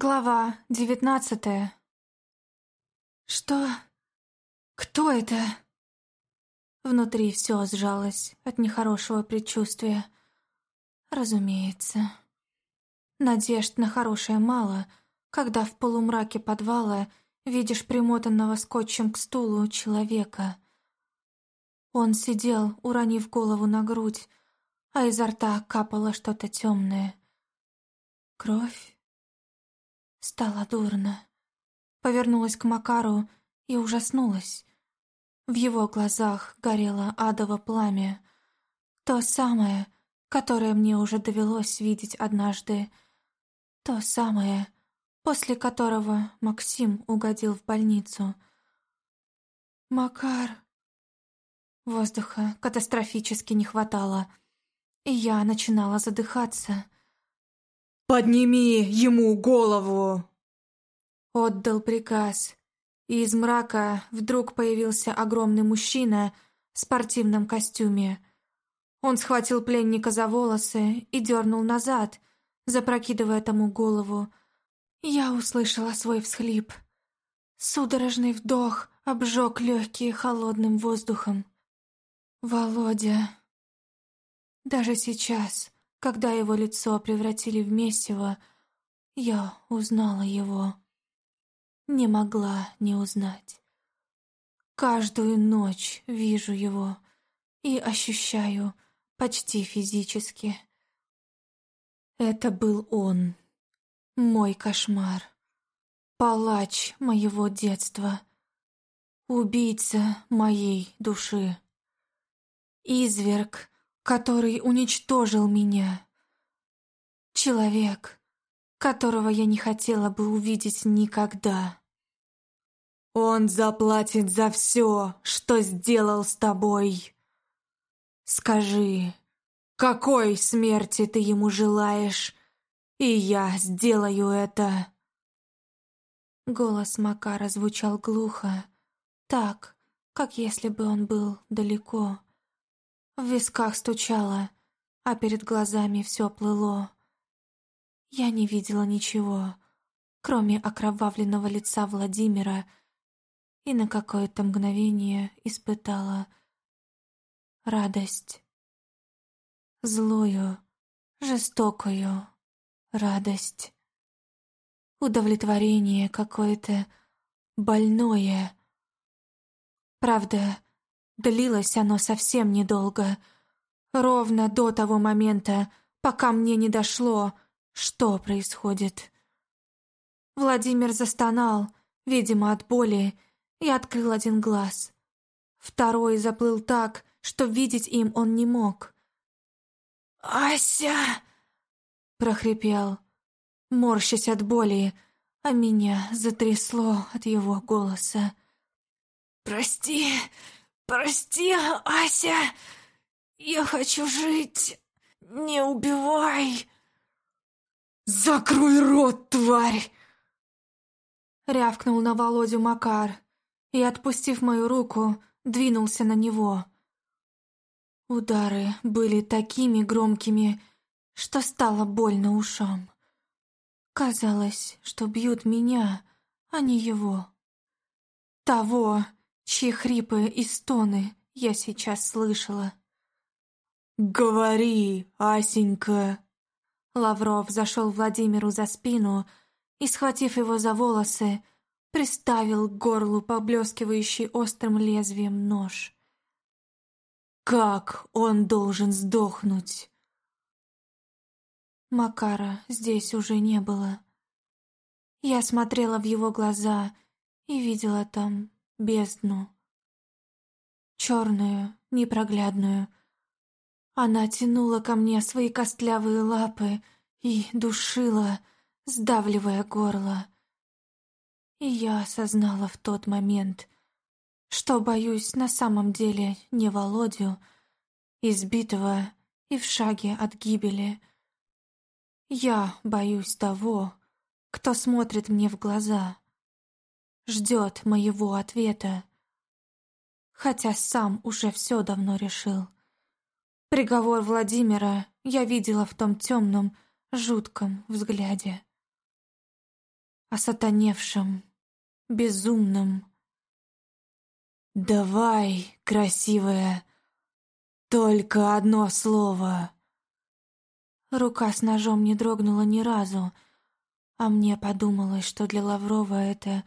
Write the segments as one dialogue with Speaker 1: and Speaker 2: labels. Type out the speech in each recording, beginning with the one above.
Speaker 1: Глава девятнадцатая. Что? Кто это? Внутри все сжалось от нехорошего предчувствия. Разумеется. Надежд на хорошее мало, когда в полумраке подвала видишь примотанного скотчем к стулу человека. Он сидел, уронив голову на грудь, а изо рта капало что-то темное. Кровь? Стало дурно. Повернулась к Макару и ужаснулась. В его глазах горело адово пламя. То самое, которое мне уже довелось видеть однажды. То самое, после которого Максим угодил в больницу. «Макар...» Воздуха катастрофически не хватало, и я начинала задыхаться —
Speaker 2: «Подними ему голову!»
Speaker 1: Отдал приказ, и из мрака вдруг появился огромный мужчина в спортивном костюме. Он схватил пленника за волосы и дернул назад, запрокидывая тому голову. Я услышала свой всхлип. Судорожный вдох обжег легкие холодным воздухом. «Володя...» Даже сейчас когда его лицо превратили в месиво, я узнала его. Не могла не узнать. Каждую ночь вижу его и ощущаю почти физически. Это был он, мой кошмар, палач моего детства, убийца моей души, изверг, который уничтожил меня. Человек, которого я не хотела бы увидеть никогда.
Speaker 2: Он заплатит за все, что сделал с тобой. Скажи, какой смерти ты ему желаешь, и я сделаю это.
Speaker 1: Голос Макара звучал глухо, так, как если бы он был далеко. В висках стучало, а перед глазами все плыло. Я не видела ничего, кроме окровавленного лица Владимира, и на какое-то мгновение испытала радость. Злую, жестокую радость. Удовлетворение какое-то больное. Правда, Длилось оно совсем недолго. Ровно до того момента, пока мне не дошло, что происходит. Владимир застонал, видимо, от боли, и открыл один глаз. Второй заплыл так, что видеть им он не мог.
Speaker 2: «Ася!» — прохрипел,
Speaker 1: морщась от боли, а меня затрясло от его голоса.
Speaker 2: «Прости, «Прости, Ася, я хочу жить, не убивай!» «Закрой рот, тварь!»
Speaker 1: Рявкнул на Володю Макар и, отпустив мою руку, двинулся на него. Удары были такими громкими, что стало больно ушам. Казалось, что бьют меня, а не его. Того, чьи хрипы и стоны я сейчас слышала.
Speaker 2: «Говори, Асенька!»
Speaker 1: Лавров зашел Владимиру за спину и, схватив его за волосы, приставил к горлу поблескивающий острым лезвием нож.
Speaker 2: «Как он должен сдохнуть?»
Speaker 1: Макара здесь уже не было. Я смотрела в его глаза и видела там бездну. Черную, непроглядную. Она тянула ко мне свои костлявые лапы и душила, сдавливая горло. И я осознала в тот момент, что боюсь на самом деле не Володю, избитого и в шаге от гибели. Я боюсь того, кто смотрит мне в глаза ждет моего ответа. Хотя сам уже все давно решил. Приговор Владимира я видела в том темном, жутком взгляде. осатаневшим, безумным.
Speaker 2: «Давай, красивая, только одно слово!»
Speaker 1: Рука с ножом не дрогнула ни разу, а мне подумалось, что для Лаврова это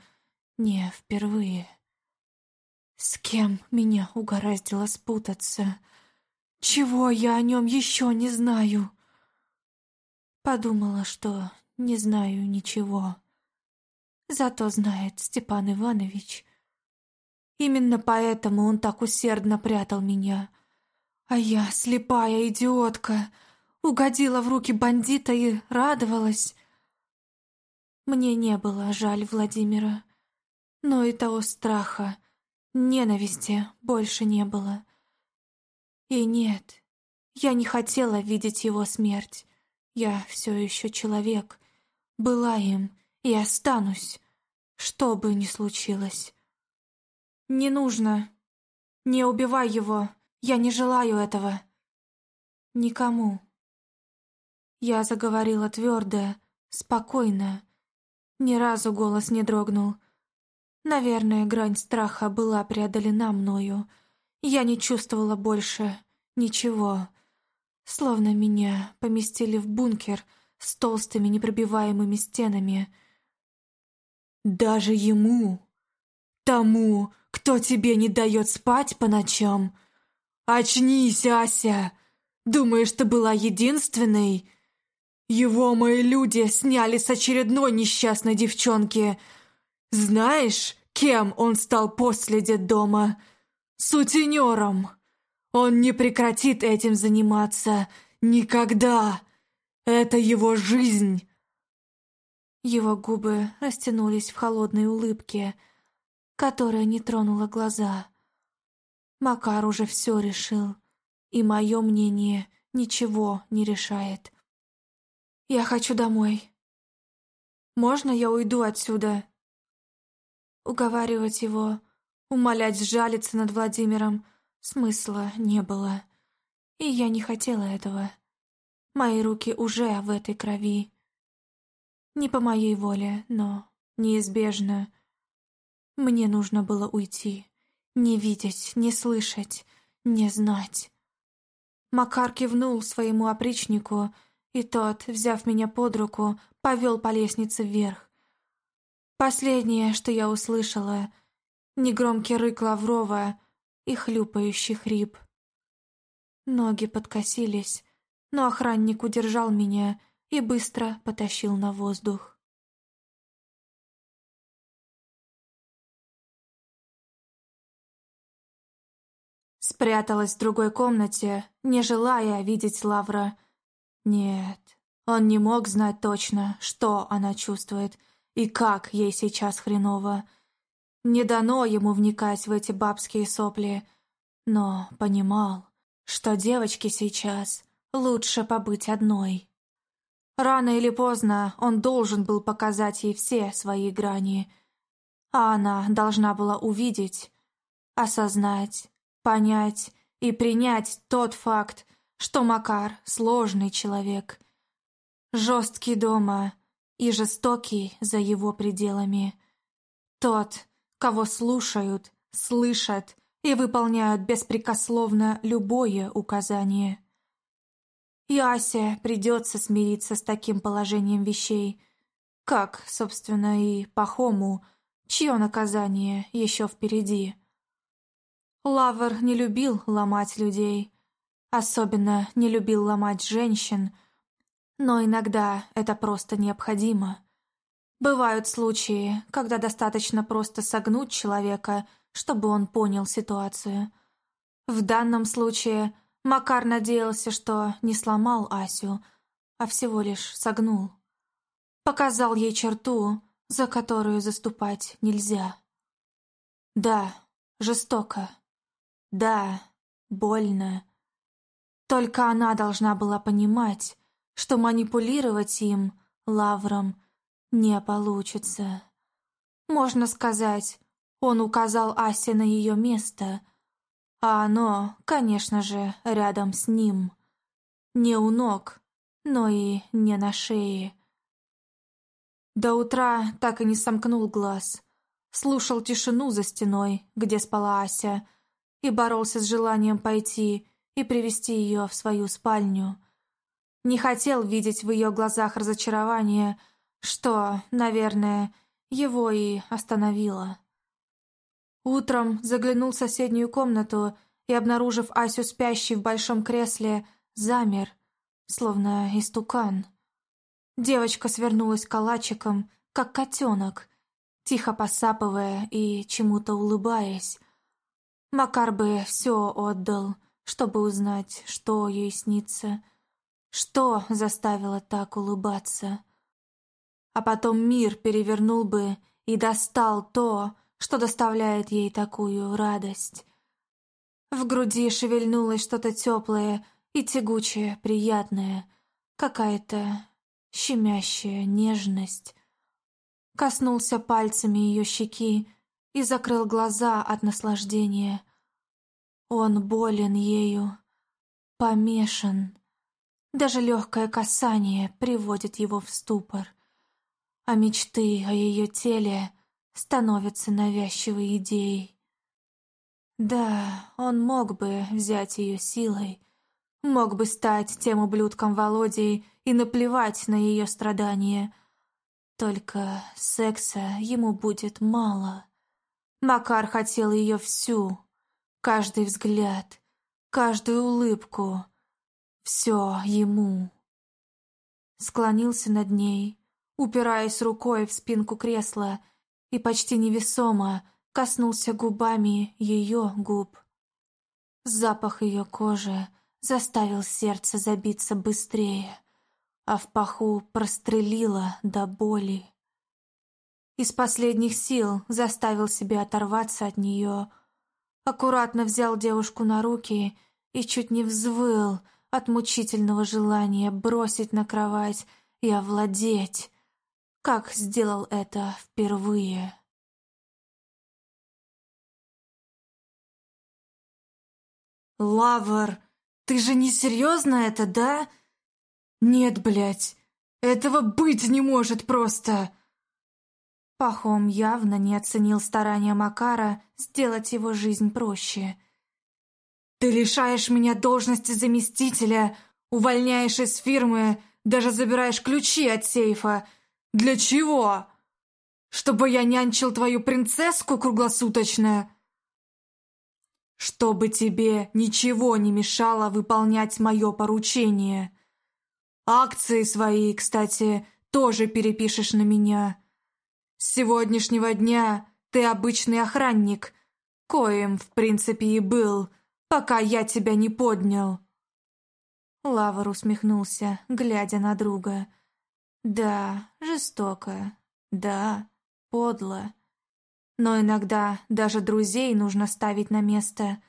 Speaker 1: не впервые. С кем меня угораздило спутаться? Чего я о нем еще не знаю? Подумала, что не знаю ничего. Зато знает Степан Иванович. Именно поэтому он так усердно прятал меня. А я, слепая идиотка, угодила в руки бандита и радовалась. Мне не было жаль Владимира, но и того страха, ненависти больше не было. И нет, я не хотела видеть его смерть. Я все еще человек, была им и останусь, что бы ни случилось. Не нужно. Не убивай его. Я не желаю этого. Никому. Я заговорила твердо, спокойно, ни разу голос не дрогнул. Наверное, грань страха была преодолена мною. Я не чувствовала больше ничего. Словно меня поместили в бункер с толстыми непробиваемыми стенами.
Speaker 2: «Даже ему, тому, кто тебе не дает спать по ночам? Очнись, Ася! Думаешь, ты была единственной?» Его мои люди сняли с очередной несчастной девчонки. Знаешь, кем он стал после детдома? Сутенером. Он не прекратит этим заниматься. Никогда. Это его жизнь.
Speaker 1: Его губы растянулись в холодной улыбке, которая не тронула глаза. Макар уже все решил, и мое мнение ничего не решает. Я хочу домой. Можно я уйду отсюда? Уговаривать его, умолять сжалиться над Владимиром смысла не было. И я не хотела этого. Мои руки уже в этой крови. Не по моей воле, но неизбежно. Мне нужно было уйти. Не видеть, не слышать, не знать. Макар кивнул своему опричнику, и тот, взяв меня под руку, повел по лестнице вверх. Последнее, что я услышала, негромкий рык Лаврова и хлюпающий хрип. Ноги подкосились, но охранник удержал меня и быстро потащил на воздух. Спряталась в другой комнате, не желая видеть Лавра, нет, он не мог знать точно, что она чувствует и как ей сейчас хреново. Не дано ему вникать в эти бабские сопли, но понимал, что девочке сейчас лучше побыть одной. Рано или поздно он должен был показать ей все свои грани, а она должна была увидеть, осознать, понять и принять тот факт, что Макар — сложный человек. Жесткий дома и жестокий за его пределами. Тот, кого слушают, слышат и выполняют беспрекословно любое указание. И Асе придется смириться с таким положением вещей, как, собственно, и Пахому, чье наказание еще впереди. Лавр не любил ломать людей, Особенно не любил ломать женщин, но иногда это просто необходимо. Бывают случаи, когда достаточно просто согнуть человека, чтобы он понял ситуацию. В данном случае Макар надеялся, что не сломал Асю, а всего лишь согнул. Показал ей черту, за которую заступать нельзя. Да, жестоко. Да, больно. Только она должна была понимать, что манипулировать им, Лавром, не получится. Можно сказать, он указал Асе на ее место, а оно, конечно же, рядом с ним. Не у ног, но и не на шее. До утра так и не сомкнул глаз. Слушал тишину за стеной, где спала Ася, и боролся с желанием пойти и привести ее в свою спальню. Не хотел видеть в ее глазах разочарование, что, наверное, его и остановило. Утром заглянул в соседнюю комнату и, обнаружив Асю спящей в большом кресле, замер, словно истукан. Девочка свернулась калачиком, как котенок, тихо посапывая и чему-то улыбаясь. Макар бы все отдал, чтобы узнать, что ей снится, что заставило так улыбаться. А потом мир перевернул бы и достал то, что доставляет ей такую радость. В груди шевельнулось что-то теплое и тягучее, приятное, какая-то щемящая нежность. Коснулся пальцами ее щеки и закрыл глаза от наслаждения. Он болен ею, помешан. Даже легкое касание приводит его в ступор, а мечты о ее теле становятся навязчивой идеей. Да, он мог бы взять ее силой, мог бы стать тем ублюдком Володей и наплевать на ее страдания. Только секса ему будет мало. Макар хотел ее всю, каждый взгляд, каждую улыбку, все ему. Склонился над ней, упираясь рукой в спинку кресла, и почти невесомо коснулся губами ее губ. Запах ее кожи заставил сердце забиться быстрее, а в паху прострелило до боли. Из последних сил заставил себя оторваться от нее, аккуратно взял девушку на руки и чуть не взвыл от мучительного желания бросить на кровать и овладеть, как сделал это впервые.
Speaker 2: «Лавр, ты же не серьезно это, да?» «Нет, блядь, этого быть не может просто!»
Speaker 1: Пахом явно не оценил старания Макара сделать его жизнь проще.
Speaker 2: «Ты лишаешь меня должности заместителя, увольняешь из фирмы, даже забираешь ключи от сейфа. Для чего? Чтобы я нянчил твою принцесску круглосуточно?» чтобы тебе ничего не мешало выполнять мое поручение. Акции свои, кстати, тоже перепишешь на меня. С сегодняшнего дня ты обычный охранник, коим, в принципе, и был, пока я тебя не поднял».
Speaker 1: Лавр усмехнулся, глядя на друга. «Да, жестоко. Да, подло но иногда даже друзей нужно ставить на место.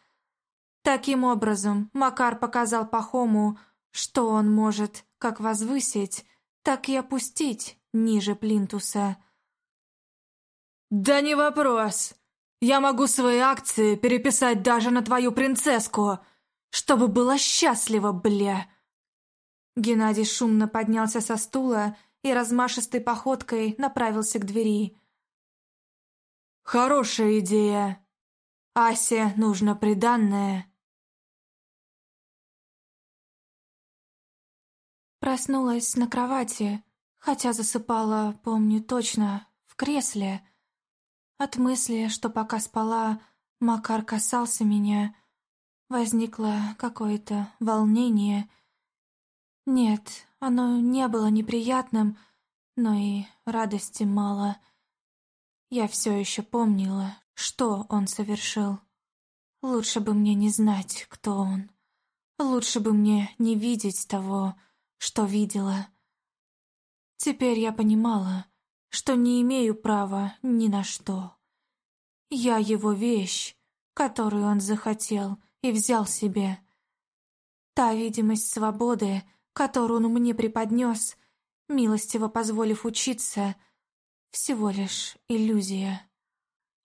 Speaker 1: Таким образом, Макар показал Пахому, что он может как возвысить, так и опустить ниже плинтуса.
Speaker 2: «Да не вопрос. Я могу свои акции переписать даже на твою принцесску, чтобы была счастлива, бля!»
Speaker 1: Геннадий шумно поднялся со стула и размашистой походкой направился к двери.
Speaker 2: Хорошая идея. Асе нужно приданное.
Speaker 1: Проснулась на кровати, хотя засыпала, помню точно, в кресле. От мысли, что пока спала, Макар касался меня, возникло какое-то волнение. Нет, оно не было неприятным, но и радости мало — я все еще помнила, что он совершил. Лучше бы мне не знать, кто он. Лучше бы мне не видеть того, что видела. Теперь я понимала, что не имею права ни на что. Я его вещь, которую он захотел и взял себе. Та видимость свободы, которую он мне преподнес, милостиво позволив учиться — всего лишь иллюзия.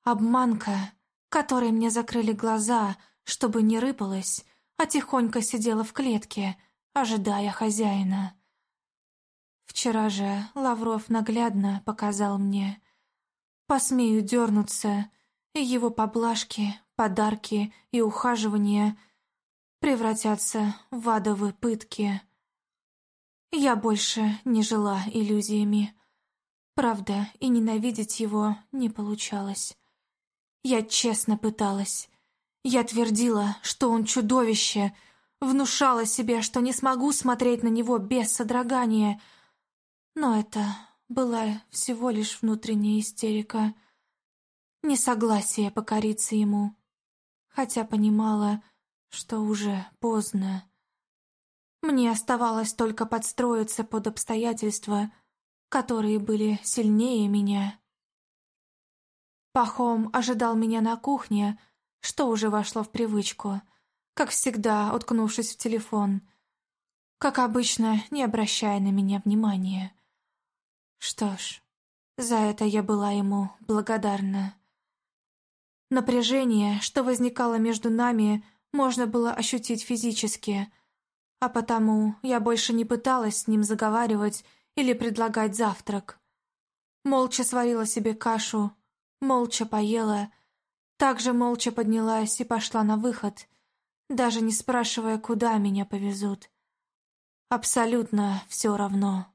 Speaker 1: Обманка, которой мне закрыли глаза, чтобы не рыпалась, а тихонько сидела в клетке, ожидая хозяина. Вчера же Лавров наглядно показал мне. Посмею дернуться, и его поблажки, подарки и ухаживания превратятся в адовые пытки. Я больше не жила иллюзиями. Правда, и ненавидеть его не получалось. Я честно пыталась. Я твердила, что он чудовище, внушала себе, что не смогу смотреть на него без содрогания. Но это была всего лишь внутренняя истерика. Несогласие покориться ему. Хотя понимала, что уже поздно. Мне оставалось только подстроиться под обстоятельства, которые были сильнее меня. Пахом ожидал меня на кухне, что уже вошло в привычку, как всегда, уткнувшись в телефон. Как обычно, не обращая на меня внимания. Что ж, за это я была ему благодарна. Напряжение, что возникало между нами, можно было ощутить физически, а потому я больше не пыталась с ним заговаривать или предлагать завтрак. Молча сварила себе кашу, молча поела, также молча поднялась и пошла на выход, даже не спрашивая, куда меня повезут. Абсолютно все равно.